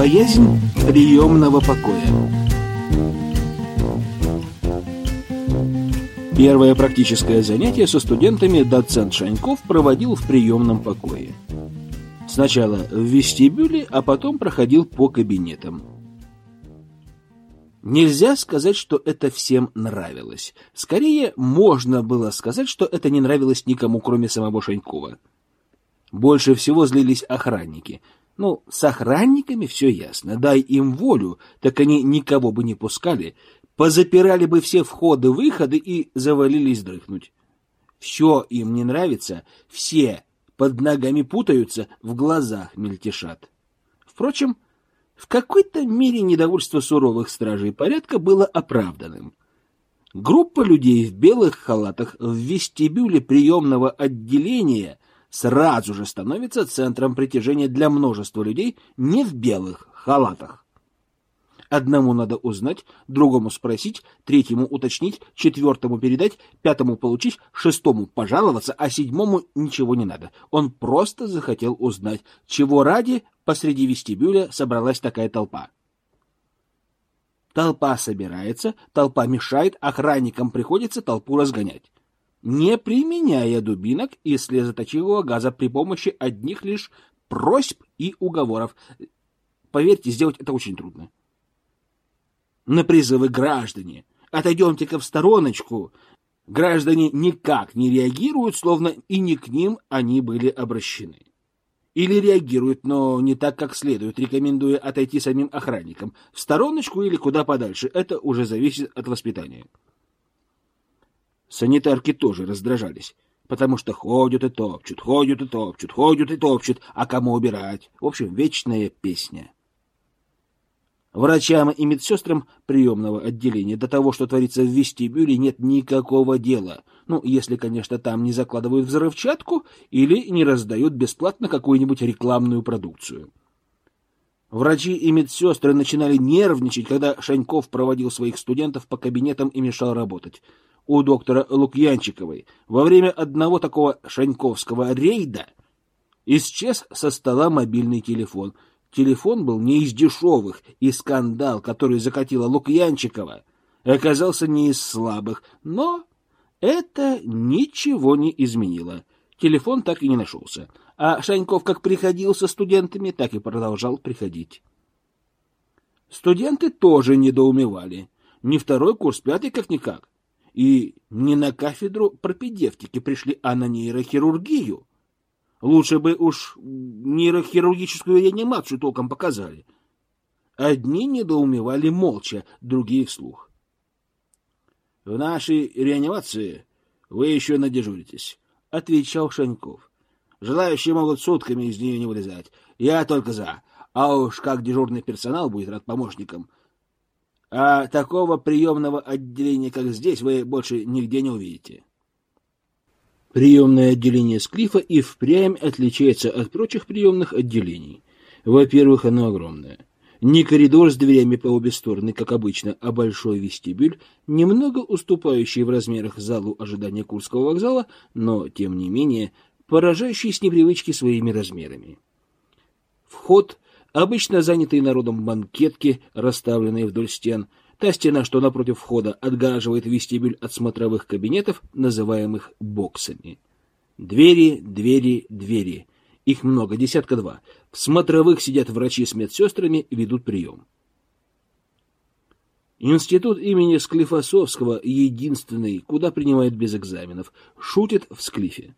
Боязнь приемного покоя. Первое практическое занятие со студентами доцент Шаньков проводил в приемном покое. Сначала в вестибюле, а потом проходил по кабинетам. Нельзя сказать, что это всем нравилось. Скорее, можно было сказать, что это не нравилось никому, кроме самого Шанькова. Больше всего злились охранники. Ну, с охранниками все ясно. Дай им волю, так они никого бы не пускали, позапирали бы все входы-выходы и завалились дрыхнуть. Все им не нравится, все под ногами путаются, в глазах мельтешат. Впрочем, в какой-то мере недовольство суровых стражей порядка было оправданным. Группа людей в белых халатах в вестибюле приемного отделения сразу же становится центром притяжения для множества людей не в белых халатах. Одному надо узнать, другому спросить, третьему уточнить, четвертому передать, пятому получить, шестому пожаловаться, а седьмому ничего не надо. Он просто захотел узнать, чего ради посреди вестибюля собралась такая толпа. Толпа собирается, толпа мешает, охранникам приходится толпу разгонять. Не применяя дубинок и слезоточивого газа при помощи одних лишь просьб и уговоров. Поверьте, сделать это очень трудно на призывы граждане. Отойдемте-ка в стороночку. Граждане никак не реагируют, словно и не к ним они были обращены. Или реагируют, но не так, как следует, рекомендуя отойти самим охранникам. В стороночку или куда подальше. Это уже зависит от воспитания. Санитарки тоже раздражались, потому что ходят и топчут, ходят и топчут, ходят и топчут, а кому убирать? В общем, вечная песня. Врачам и медсестрам приемного отделения до того, что творится в вестибюле, нет никакого дела. Ну, если, конечно, там не закладывают взрывчатку или не раздают бесплатно какую-нибудь рекламную продукцию. Врачи и медсестры начинали нервничать, когда Шаньков проводил своих студентов по кабинетам и мешал работать. У доктора Лукьянчиковой во время одного такого шаньковского рейда исчез со стола мобильный телефон — Телефон был не из дешевых, и скандал, который закатила Лукьянчикова, оказался не из слабых, но это ничего не изменило. Телефон так и не нашелся, а Шаньков как приходил со студентами, так и продолжал приходить. Студенты тоже недоумевали. Не второй курс, пятый как-никак. И не на кафедру пропедевтики пришли, а на нейрохирургию. Лучше бы уж нейрохирургическую реанимацию толком показали. Одни недоумевали молча, другие вслух. — В нашей реанимации вы еще надежуритесь, — отвечал Шаньков. — Желающие могут сутками из нее не вылезать. Я только за. А уж как дежурный персонал будет рад помощникам. А такого приемного отделения, как здесь, вы больше нигде не увидите. — Приемное отделение Склифа и впрямь отличается от прочих приемных отделений. Во-первых, оно огромное. Не коридор с дверями по обе стороны, как обычно, а большой вестибюль, немного уступающий в размерах залу ожидания Курского вокзала, но, тем не менее, поражающий с непривычки своими размерами. Вход, обычно занятый народом банкетки, расставленные вдоль стен – Та стена, что напротив входа, отгораживает вестибюль от смотровых кабинетов, называемых боксами. Двери, двери, двери. Их много, десятка два. В смотровых сидят врачи с медсестрами, ведут прием. Институт имени Склифосовского единственный, куда принимают без экзаменов. Шутит в Склифе.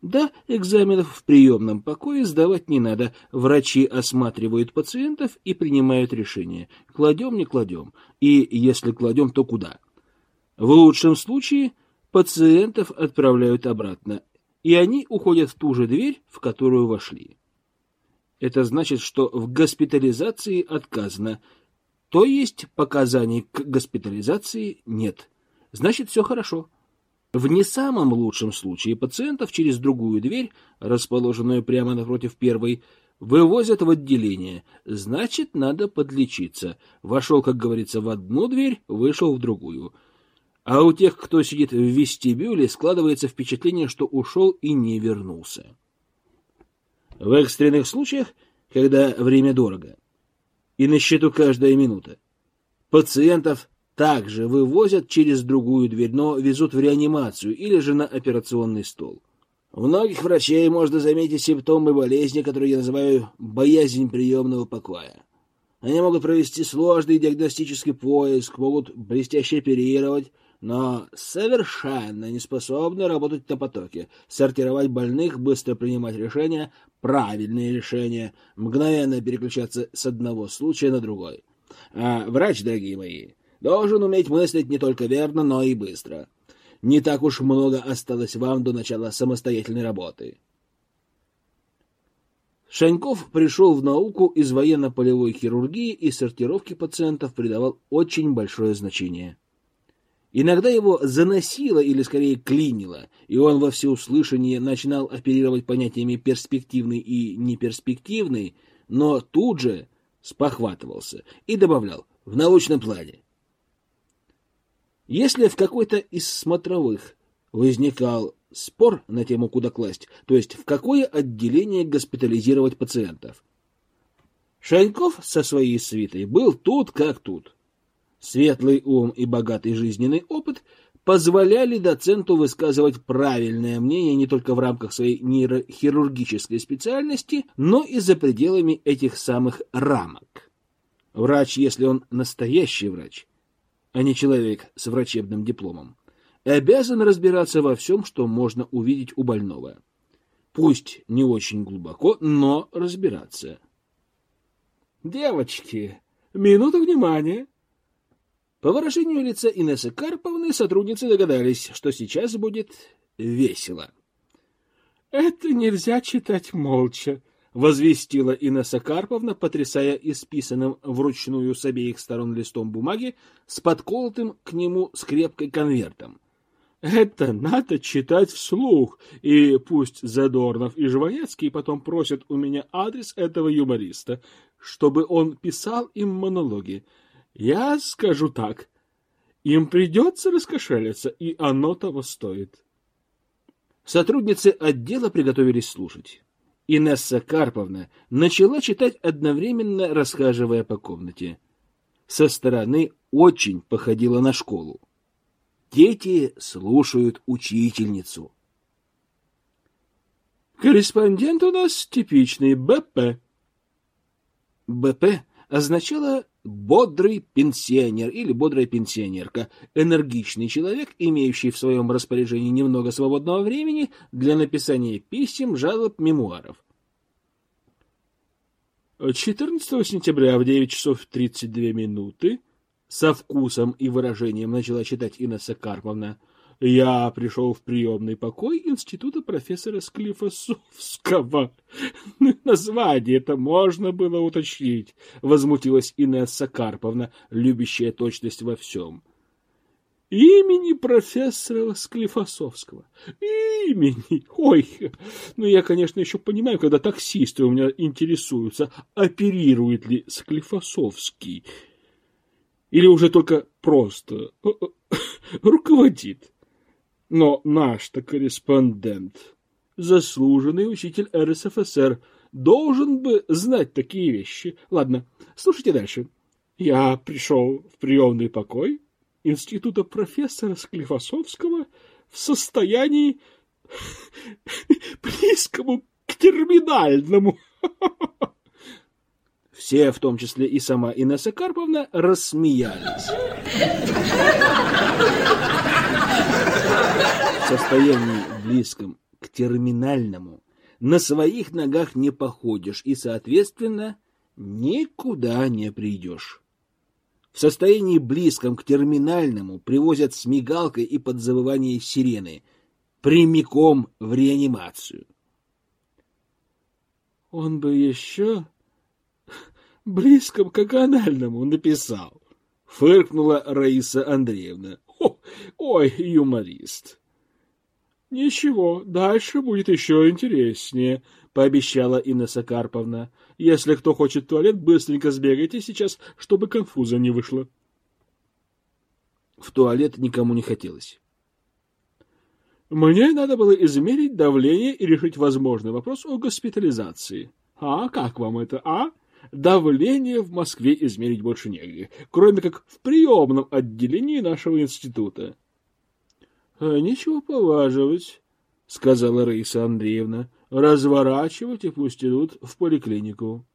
Да, экзаменов в приемном покое сдавать не надо. Врачи осматривают пациентов и принимают решение. Кладем, не кладем. И если кладем, то куда? В лучшем случае пациентов отправляют обратно, и они уходят в ту же дверь, в которую вошли. Это значит, что в госпитализации отказано, то есть показаний к госпитализации нет. Значит, все хорошо. В не самом лучшем случае пациентов через другую дверь, расположенную прямо напротив первой, вывозят в отделение. Значит, надо подлечиться. Вошел, как говорится, в одну дверь, вышел в другую. А у тех, кто сидит в вестибюле, складывается впечатление, что ушел и не вернулся. В экстренных случаях, когда время дорого, И на счету каждая минута. Пациентов также вывозят через другую дверь, но везут в реанимацию или же на операционный стол. У многих врачей можно заметить симптомы болезни, которые я называю боязнь приемного покоя. Они могут провести сложный диагностический поиск, могут блестяще оперировать, но совершенно не способны работать на потоке, сортировать больных, быстро принимать решения, правильные решения, мгновенно переключаться с одного случая на другой. А врач, дорогие мои, должен уметь мыслить не только верно, но и быстро. Не так уж много осталось вам до начала самостоятельной работы. Шаньков пришел в науку из военно-полевой хирургии и сортировки пациентов придавал очень большое значение. Иногда его заносило или скорее клинило, и он во всеуслышание начинал оперировать понятиями перспективный и неперспективный, но тут же спохватывался и добавлял в научном плане. Если в какой-то из смотровых возникал спор на тему, куда класть, то есть в какое отделение госпитализировать пациентов, Шаньков со своей свитой был тут как тут. Светлый ум и богатый жизненный опыт позволяли доценту высказывать правильное мнение не только в рамках своей нейрохирургической специальности, но и за пределами этих самых рамок. Врач, если он настоящий врач, а не человек с врачебным дипломом, обязан разбираться во всем, что можно увидеть у больного. Пусть не очень глубоко, но разбираться. «Девочки, минуту внимания!» По выражению лица Инессы Карповны сотрудницы догадались, что сейчас будет весело. «Это нельзя читать молча», — возвестила Инесса Карповна, потрясая исписанным вручную с обеих сторон листом бумаги с подколотым к нему скрепкой конвертом. «Это надо читать вслух, и пусть Задорнов и Жванецкий потом просят у меня адрес этого юмориста, чтобы он писал им монологи». Я скажу так. Им придется раскошелиться, и оно того стоит. Сотрудницы отдела приготовились слушать. Инесса Карповна начала читать одновременно, расхаживая по комнате. Со стороны очень походила на школу. Дети слушают учительницу. Корреспондент у нас типичный БП. БП означало бодрый пенсионер или бодрая пенсионерка, энергичный человек, имеющий в своем распоряжении немного свободного времени для написания писем, жалоб, мемуаров. 14 сентября в 9 часов 32 минуты со вкусом и выражением начала читать Инесса Карповна я пришел в приемный покой института профессора Склифосовского. Название это можно было уточнить, возмутилась Инесса Карповна, любящая точность во всем. Имени профессора Склифосовского. Имени. Ой, ну я, конечно, еще понимаю, когда таксисты у меня интересуются, оперирует ли Склифосовский. Или уже только просто э, э, руководит. Но наш-то корреспондент, заслуженный учитель РСФСР, должен бы знать такие вещи. Ладно, слушайте дальше. Я пришел в приемный покой института профессора Склифосовского в состоянии близкому к терминальному. Все, в том числе и сама Инесса Карповна, рассмеялись состоянии близком к терминальному на своих ногах не походишь и, соответственно, никуда не придешь. В состоянии близком к терминальному привозят с мигалкой и под завывание сирены прямиком в реанимацию. Он бы еще близком к анальному написал, фыркнула Раиса Андреевна. ой, юморист. «Ничего, дальше будет еще интереснее», — пообещала Инесса Карповна. «Если кто хочет в туалет, быстренько сбегайте сейчас, чтобы конфуза не вышло». В туалет никому не хотелось. Мне надо было измерить давление и решить возможный вопрос о госпитализации. А как вам это, а? Давление в Москве измерить больше негде, кроме как в приемном отделении нашего института. — Нечего поваживать, — сказала Раиса Андреевна. — Разворачивать и пусть идут в поликлинику.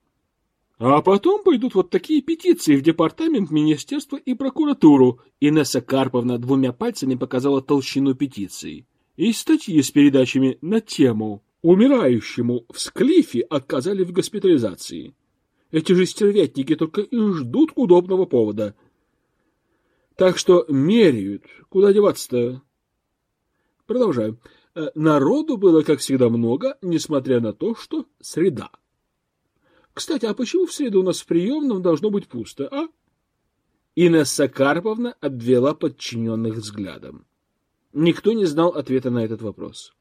А потом пойдут вот такие петиции в департамент, министерство и прокуратуру. Инесса Карповна двумя пальцами показала толщину петиции. И статьи с передачами на тему «Умирающему в Склифе отказали в госпитализации». Эти же стервятники только и ждут удобного повода. Так что меряют. Куда деваться-то? Продолжаю. Э, народу было, как всегда, много, несмотря на то, что среда. Кстати, а почему в среду у нас в приемном должно быть пусто, а? Инесса Карповна обвела подчиненных взглядом. Никто не знал ответа на этот вопрос.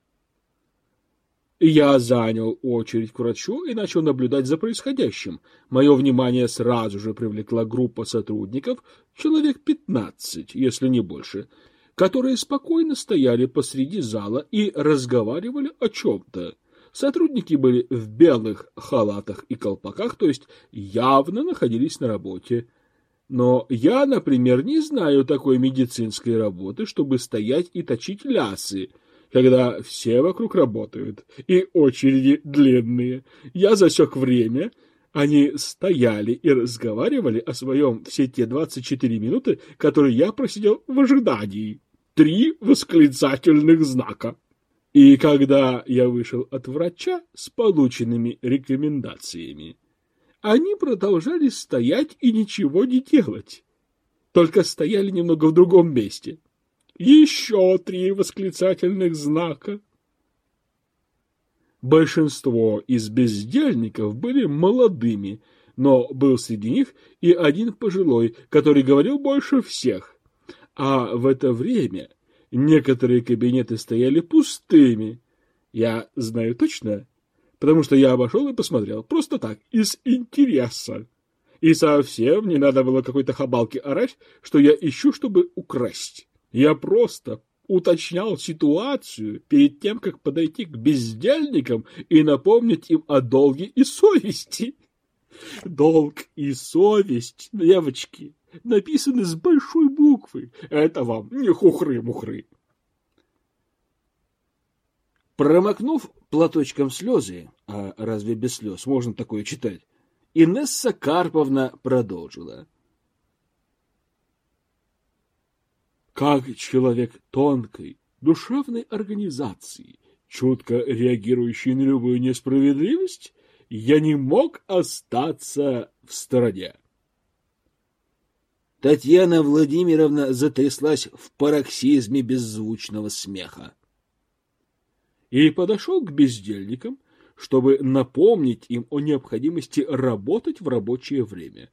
Я занял очередь к врачу и начал наблюдать за происходящим. Мое внимание сразу же привлекла группа сотрудников, человек пятнадцать, если не больше, которые спокойно стояли посреди зала и разговаривали о чем-то. Сотрудники были в белых халатах и колпаках, то есть явно находились на работе. Но я, например, не знаю такой медицинской работы, чтобы стоять и точить лясы, когда все вокруг работают, и очереди длинные. Я засек время, они стояли и разговаривали о своем все те 24 минуты, которые я просидел в ожидании. Три восклицательных знака. И когда я вышел от врача с полученными рекомендациями, они продолжали стоять и ничего не делать, только стояли немного в другом месте. Еще три восклицательных знака. Большинство из бездельников были молодыми, но был среди них и один пожилой, который говорил больше всех. А в это время Некоторые кабинеты стояли пустыми. Я знаю точно, потому что я обошел и посмотрел. Просто так, из интереса. И совсем не надо было какой-то хабалки орать, что я ищу, чтобы украсть. Я просто уточнял ситуацию перед тем, как подойти к бездельникам и напомнить им о долге и совести. Долг и совесть, девочки, написаны с большой буквы. Это вам не хухры-мухры. Промокнув платочком слезы, а разве без слез можно такое читать, Инесса Карповна продолжила. Как человек тонкой, душевной организации, чутко реагирующий на любую несправедливость, я не мог остаться в стороне. Татьяна Владимировна затряслась в пароксизме беззвучного смеха. И подошел к бездельникам, чтобы напомнить им о необходимости работать в рабочее время.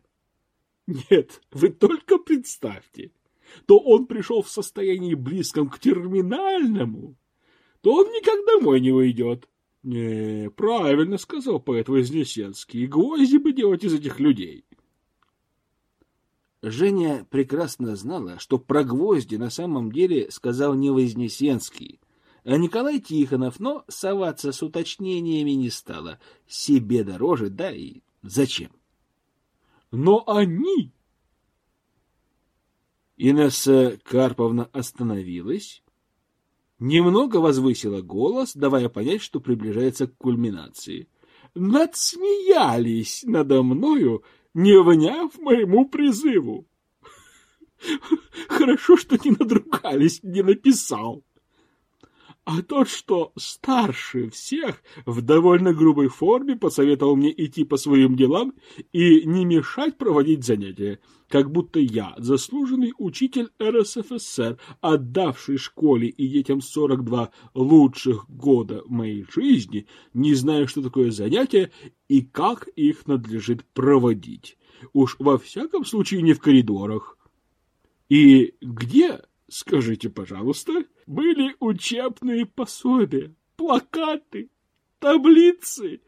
Нет, вы только представьте, то он пришел в состоянии близком к терминальному, то он никогда домой не уйдет. Не, правильно сказал поэт Вознесенский, гвозди бы делать из этих людей. Женя прекрасно знала, что про гвозди на самом деле сказал не Вознесенский, а Николай Тихонов, но соваться с уточнениями не стала. Себе дороже, да и зачем? Но они... Инесса Карповна остановилась, немного возвысила голос, давая понять, что приближается к кульминации. Надсмеялись надо мною не вняв моему призыву. Хорошо, что не надругались, не написал. А тот, что старше всех, в довольно грубой форме посоветовал мне идти по своим делам и не мешать проводить занятия, как будто я, заслуженный учитель РСФСР, отдавший школе и детям 42 лучших года моей жизни, не знаю, что такое занятия и как их надлежит проводить. Уж во всяком случае не в коридорах. И где, скажите, пожалуйста, были учебные пособия, плакаты, таблицы,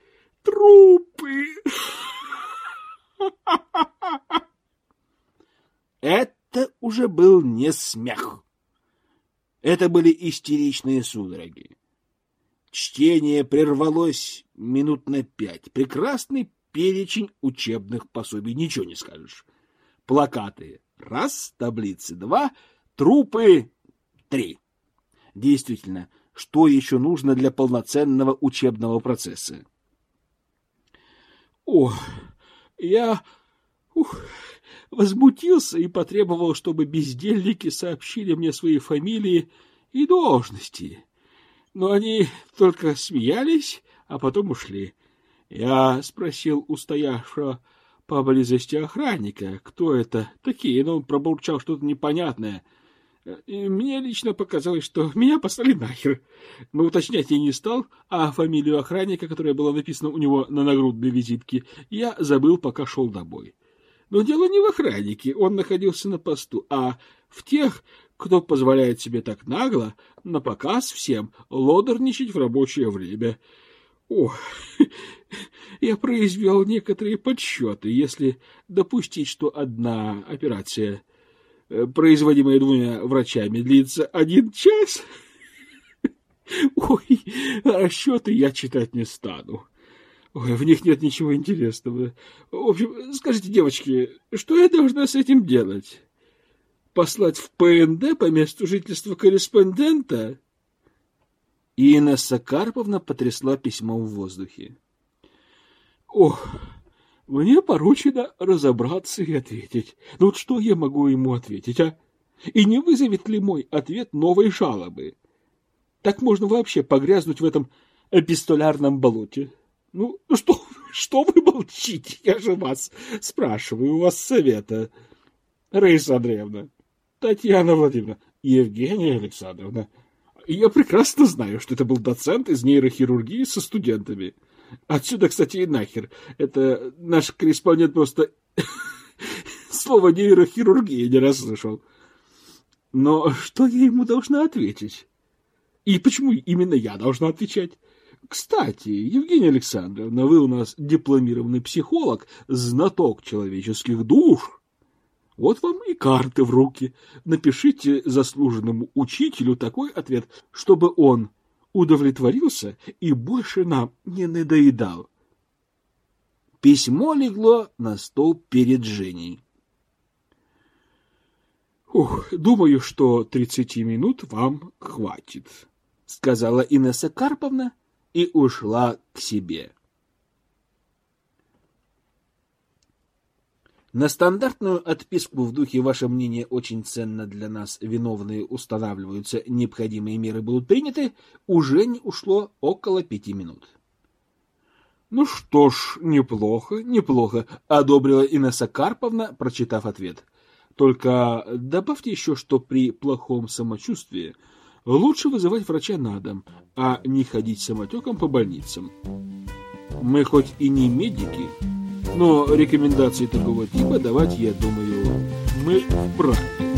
трупы? Это уже был не смех. Это были истеричные судороги. Чтение прервалось минут на пять. Прекрасный перечень учебных пособий, ничего не скажешь. Плакаты — раз, таблицы — два, трупы — три. Действительно, что еще нужно для полноценного учебного процесса? О, я ух, возмутился и потребовал, чтобы бездельники сообщили мне свои фамилии и должности. Но они только смеялись, а потом ушли. Я спросил у стоявшего поблизости охранника, кто это такие, но он пробурчал что-то непонятное — и мне лично показалось, что меня послали нахер. Но уточнять я не стал, а фамилию охранника, которая была написана у него на нагрудной визитке, я забыл, пока шел домой. Но дело не в охраннике, он находился на посту, а в тех, кто позволяет себе так нагло, на показ всем, лодорничать в рабочее время. О, я произвел некоторые подсчеты, если допустить, что одна операция производимая двумя врачами, длится один час. Ой, расчеты я читать не стану. Ой, в них нет ничего интересного. В общем, скажите, девочки, что я должна с этим делать? Послать в ПНД по месту жительства корреспондента? Инесса Карповна потрясла письмо в воздухе. Ох, мне поручено разобраться и ответить. Ну вот что я могу ему ответить, а? И не вызовет ли мой ответ новой жалобы? Так можно вообще погрязнуть в этом эпистолярном болоте. Ну, что, что вы молчите? Я же вас спрашиваю, у вас совета. Раиса Андреевна, Татьяна Владимировна, Евгения Александровна. Я прекрасно знаю, что это был доцент из нейрохирургии со студентами. Отсюда, кстати, и нахер. Это наш корреспондент просто слово нейрохирургия не расслышал. Но что я ему должна ответить? И почему именно я должна отвечать? Кстати, Евгения Александровна, вы у нас дипломированный психолог, знаток человеческих душ. Вот вам и карты в руки. Напишите заслуженному учителю такой ответ, чтобы он удовлетворился и больше нам не надоедал. Письмо легло на стол перед Женей. «Ух, думаю, что тридцати минут вам хватит», — сказала Инесса Карповна и ушла к себе. На стандартную отписку в духе «Ваше мнение очень ценно для нас, виновные устанавливаются, необходимые меры будут приняты» уже не ушло около пяти минут. «Ну что ж, неплохо, неплохо», — одобрила Инесса Карповна, прочитав ответ. «Только добавьте еще, что при плохом самочувствии лучше вызывать врача на дом, а не ходить самотеком по больницам. Мы хоть и не медики, но рекомендации такого типа давать, я думаю, мы вправе.